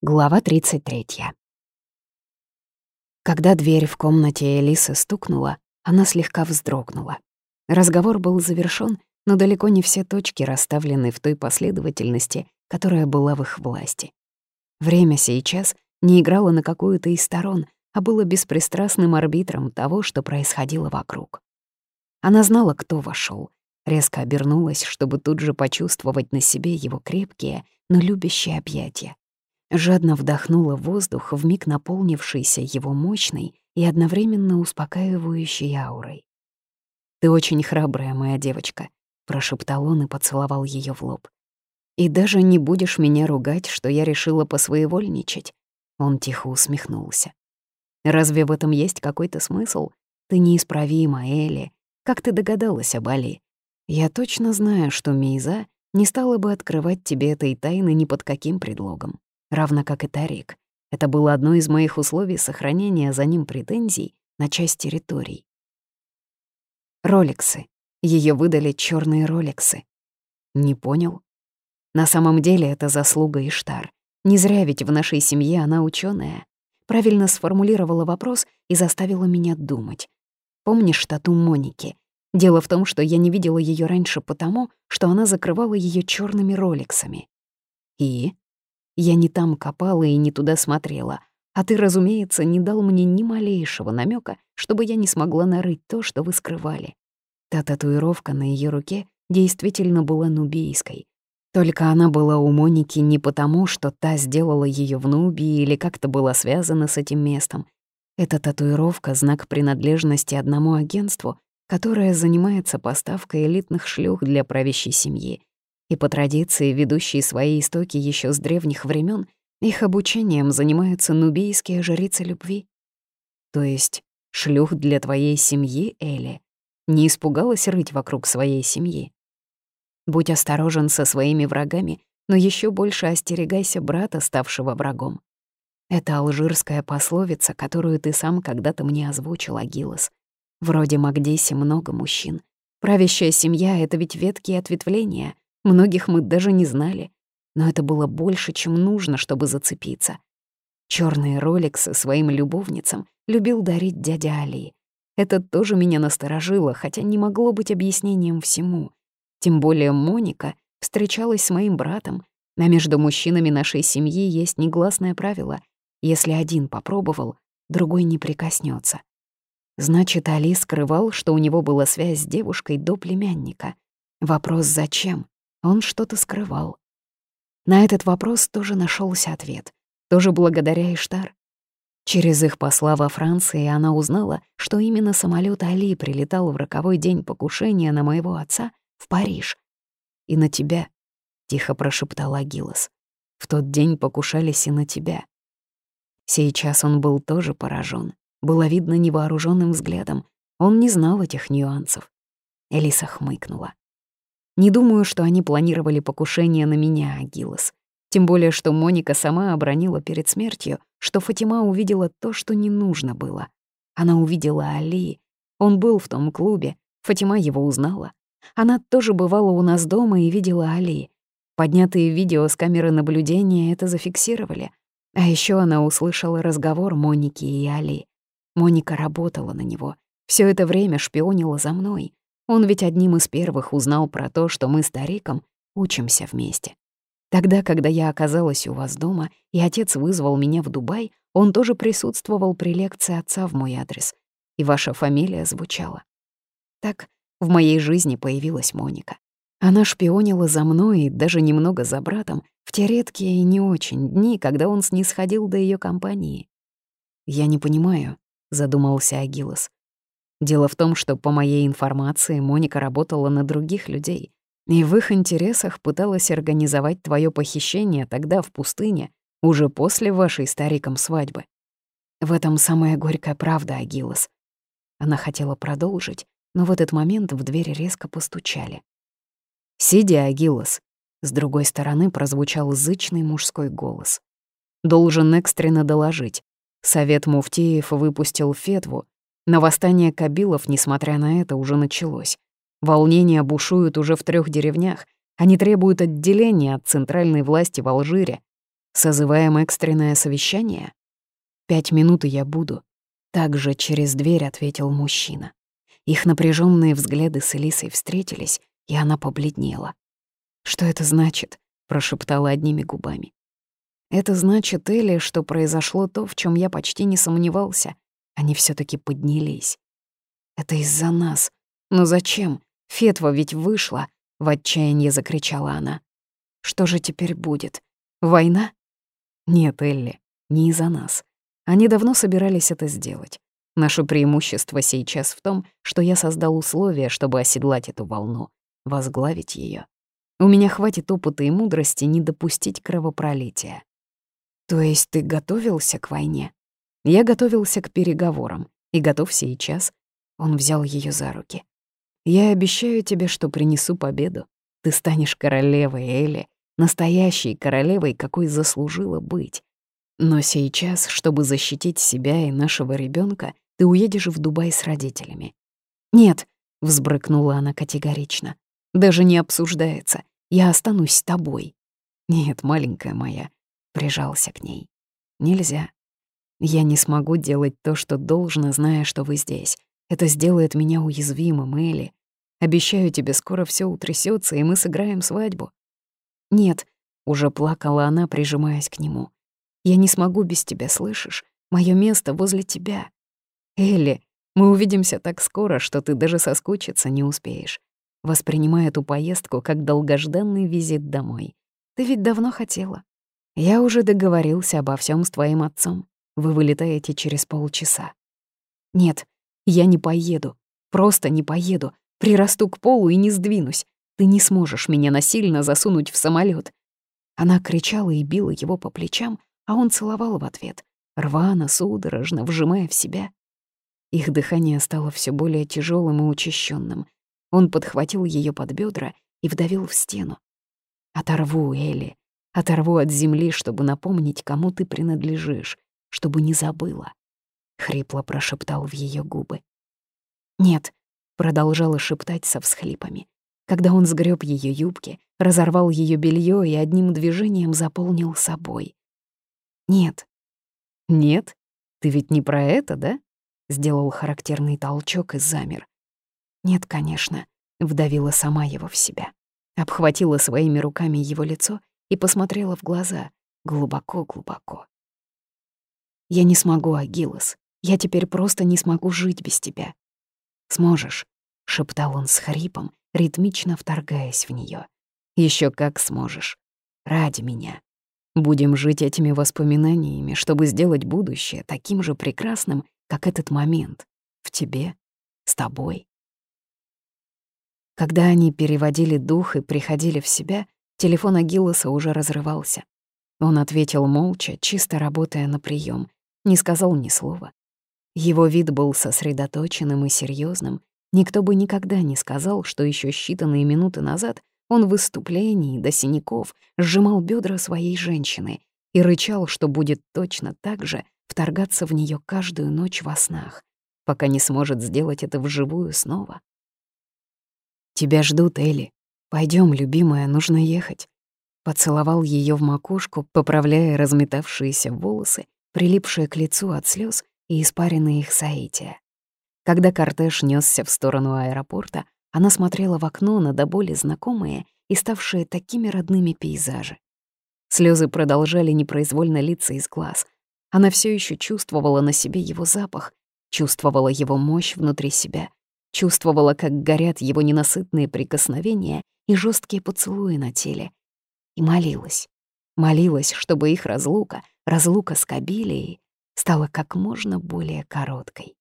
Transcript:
Глава 33. Когда дверь в комнате Элисы стукнула, она слегка вздрогнула. Разговор был завершён, но далеко не все точки расставлены в той последовательности, которая была в их власти. Время сейчас не играло на какую-то из сторон, а было беспристрастным арбитром того, что происходило вокруг. Она знала, кто вошёл, резко обернулась, чтобы тут же почувствовать на себе его крепкие, но любящие объятия жадно вдохнула воздух, вмиг наполнившийся его мощной и одновременно успокаивающей аурой. «Ты очень храбрая, моя девочка», — прошептал он и поцеловал ее в лоб. «И даже не будешь меня ругать, что я решила посвоевольничать?» Он тихо усмехнулся. «Разве в этом есть какой-то смысл? Ты неисправима, Элли. Как ты догадалась об Али? Я точно знаю, что Мейза не стала бы открывать тебе этой тайны ни под каким предлогом равно как и Тарик. Это было одно из моих условий сохранения за ним претензий на часть территорий. Роликсы. Ее выдали черные роликсы. Не понял? На самом деле это заслуга Иштар. Не зря ведь в нашей семье она ученая. Правильно сформулировала вопрос и заставила меня думать. Помнишь тату Моники? Дело в том, что я не видела ее раньше потому, что она закрывала ее черными роликсами. И я не там копала и не туда смотрела. А ты, разумеется, не дал мне ни малейшего намека, чтобы я не смогла нарыть то, что вы скрывали. Та татуировка на ее руке действительно была нубийской. Только она была у Моники не потому, что та сделала ее в Нубии или как-то была связана с этим местом. Эта татуировка — знак принадлежности одному агентству, которое занимается поставкой элитных шлюх для правящей семьи и по традиции, ведущей свои истоки еще с древних времен, их обучением занимаются нубийские жрицы любви. То есть шлюх для твоей семьи, Эли, не испугалась рыть вокруг своей семьи. Будь осторожен со своими врагами, но еще больше остерегайся брата, ставшего врагом. Это алжирская пословица, которую ты сам когда-то мне озвучил, Агилос. Вроде Магдиси много мужчин. Правящая семья — это ведь ветки ответвления, Многих мы даже не знали, но это было больше, чем нужно, чтобы зацепиться. Черные роликсы своим любовницам любил дарить дядя Али. Это тоже меня насторожило, хотя не могло быть объяснением всему. Тем более Моника встречалась с моим братом, а между мужчинами нашей семьи есть негласное правило — если один попробовал, другой не прикоснется. Значит, Али скрывал, что у него была связь с девушкой до племянника. Вопрос «зачем?» Он что-то скрывал. На этот вопрос тоже нашелся ответ, тоже благодаря Иштар. Через их посла во Франции она узнала, что именно самолет Али прилетал в роковой день покушения на моего отца в Париж. «И на тебя», — тихо прошептал Агилос. «В тот день покушались и на тебя». Сейчас он был тоже поражен. Было видно невооруженным взглядом. Он не знал этих нюансов. Элиса хмыкнула. Не думаю, что они планировали покушение на меня, Агилос. Тем более, что Моника сама обронила перед смертью, что Фатима увидела то, что не нужно было. Она увидела Али. Он был в том клубе. Фатима его узнала. Она тоже бывала у нас дома и видела Али. Поднятые видео с камеры наблюдения это зафиксировали. А еще она услышала разговор Моники и Али. Моника работала на него. Все это время шпионила за мной. Он ведь одним из первых узнал про то, что мы с Тариком учимся вместе. Тогда, когда я оказалась у вас дома, и отец вызвал меня в Дубай, он тоже присутствовал при лекции отца в мой адрес, и ваша фамилия звучала. Так в моей жизни появилась Моника. Она шпионила за мной и даже немного за братом в те редкие и не очень дни, когда он снисходил до ее компании. «Я не понимаю», — задумался Агилос. Дело в том, что, по моей информации, Моника работала на других людей, и в их интересах пыталась организовать твое похищение тогда в пустыне, уже после вашей стариком свадьбы. В этом самая горькая правда, Агилос. Она хотела продолжить, но в этот момент в дверь резко постучали. «Сиди, Агилос», — с другой стороны прозвучал зычный мужской голос. «Должен экстренно доложить. Совет Муфтиев выпустил фетву, но восстание кабилов, несмотря на это, уже началось. Волнения бушуют уже в трех деревнях. Они требуют отделения от центральной власти в Алжире. Созываем экстренное совещание? Пять минут, и я буду. Также через дверь ответил мужчина. Их напряженные взгляды с Элисой встретились, и она побледнела. «Что это значит?» — прошептала одними губами. «Это значит, Элли, что произошло то, в чем я почти не сомневался. Они все таки поднялись. Это из-за нас. Но зачем? Фетва ведь вышла!» — в отчаянии закричала она. «Что же теперь будет? Война?» «Нет, Элли, не из-за нас. Они давно собирались это сделать. Наше преимущество сейчас в том, что я создал условия, чтобы оседлать эту волну, возглавить ее. У меня хватит опыта и мудрости не допустить кровопролития. То есть ты готовился к войне? Я готовился к переговорам и готов сейчас. Он взял ее за руки. Я обещаю тебе, что принесу победу. Ты станешь королевой Эли, настоящей королевой, какой заслужила быть. Но сейчас, чтобы защитить себя и нашего ребенка, ты уедешь в Дубай с родителями. «Нет», — взбрыкнула она категорично, — «даже не обсуждается. Я останусь с тобой». «Нет, маленькая моя», — прижался к ней. «Нельзя. Я не смогу делать то, что должно, зная, что вы здесь. Это сделает меня уязвимым, Элли. Обещаю тебе, скоро все утрясется, и мы сыграем свадьбу». «Нет», — уже плакала она, прижимаясь к нему. Я не смогу без тебя, слышишь? Мое место возле тебя. Элли, мы увидимся так скоро, что ты даже соскучиться не успеешь. Воспринимай эту поездку как долгожданный визит домой. Ты ведь давно хотела. Я уже договорился обо всем с твоим отцом. Вы вылетаете через полчаса. Нет, я не поеду. Просто не поеду. Прирасту к полу и не сдвинусь. Ты не сможешь меня насильно засунуть в самолет. Она кричала и била его по плечам, а он целовал в ответ, рвано, судорожно, вжимая в себя. Их дыхание стало все более тяжелым и учащенным. Он подхватил ее под бедра и вдавил в стену. «Оторву, Элли, оторву от земли, чтобы напомнить, кому ты принадлежишь, чтобы не забыла», — хрипло прошептал в ее губы. «Нет», — продолжала шептать со всхлипами, когда он сгреб ее юбки, разорвал ее белье и одним движением заполнил собой. «Нет». «Нет? Ты ведь не про это, да?» Сделал характерный толчок и замер. «Нет, конечно», — вдавила сама его в себя. Обхватила своими руками его лицо и посмотрела в глаза, глубоко-глубоко. «Я не смогу, Агилос. Я теперь просто не смогу жить без тебя». «Сможешь», — шептал он с хрипом, ритмично вторгаясь в нее. Еще как сможешь. Ради меня. Будем жить этими воспоминаниями, чтобы сделать будущее таким же прекрасным, как этот момент. В тебе, с тобой. Когда они переводили дух и приходили в себя, телефон Агилоса уже разрывался. Он ответил молча, чисто работая на прием, не сказал ни слова. Его вид был сосредоточенным и серьезным. Никто бы никогда не сказал, что еще считанные минуты назад он в выступлении до синяков сжимал бедра своей женщины и рычал, что будет точно так же вторгаться в нее каждую ночь во снах, пока не сможет сделать это вживую снова. «Тебя ждут, Элли. Пойдем, любимая, нужно ехать». Поцеловал ее в макушку, поправляя разметавшиеся волосы, прилипшие к лицу от слез и испаренные их соития. Когда кортеж несся в сторону аэропорта, она смотрела в окно на до боли знакомые и ставшие такими родными пейзажи. Слезы продолжали непроизвольно литься из глаз. Она все еще чувствовала на себе его запах, чувствовала его мощь внутри себя, чувствовала, как горят его ненасытные прикосновения и жесткие поцелуи на теле. И молилась. Молилась, чтобы их разлука, разлука с Кабилией, стала как можно более короткой.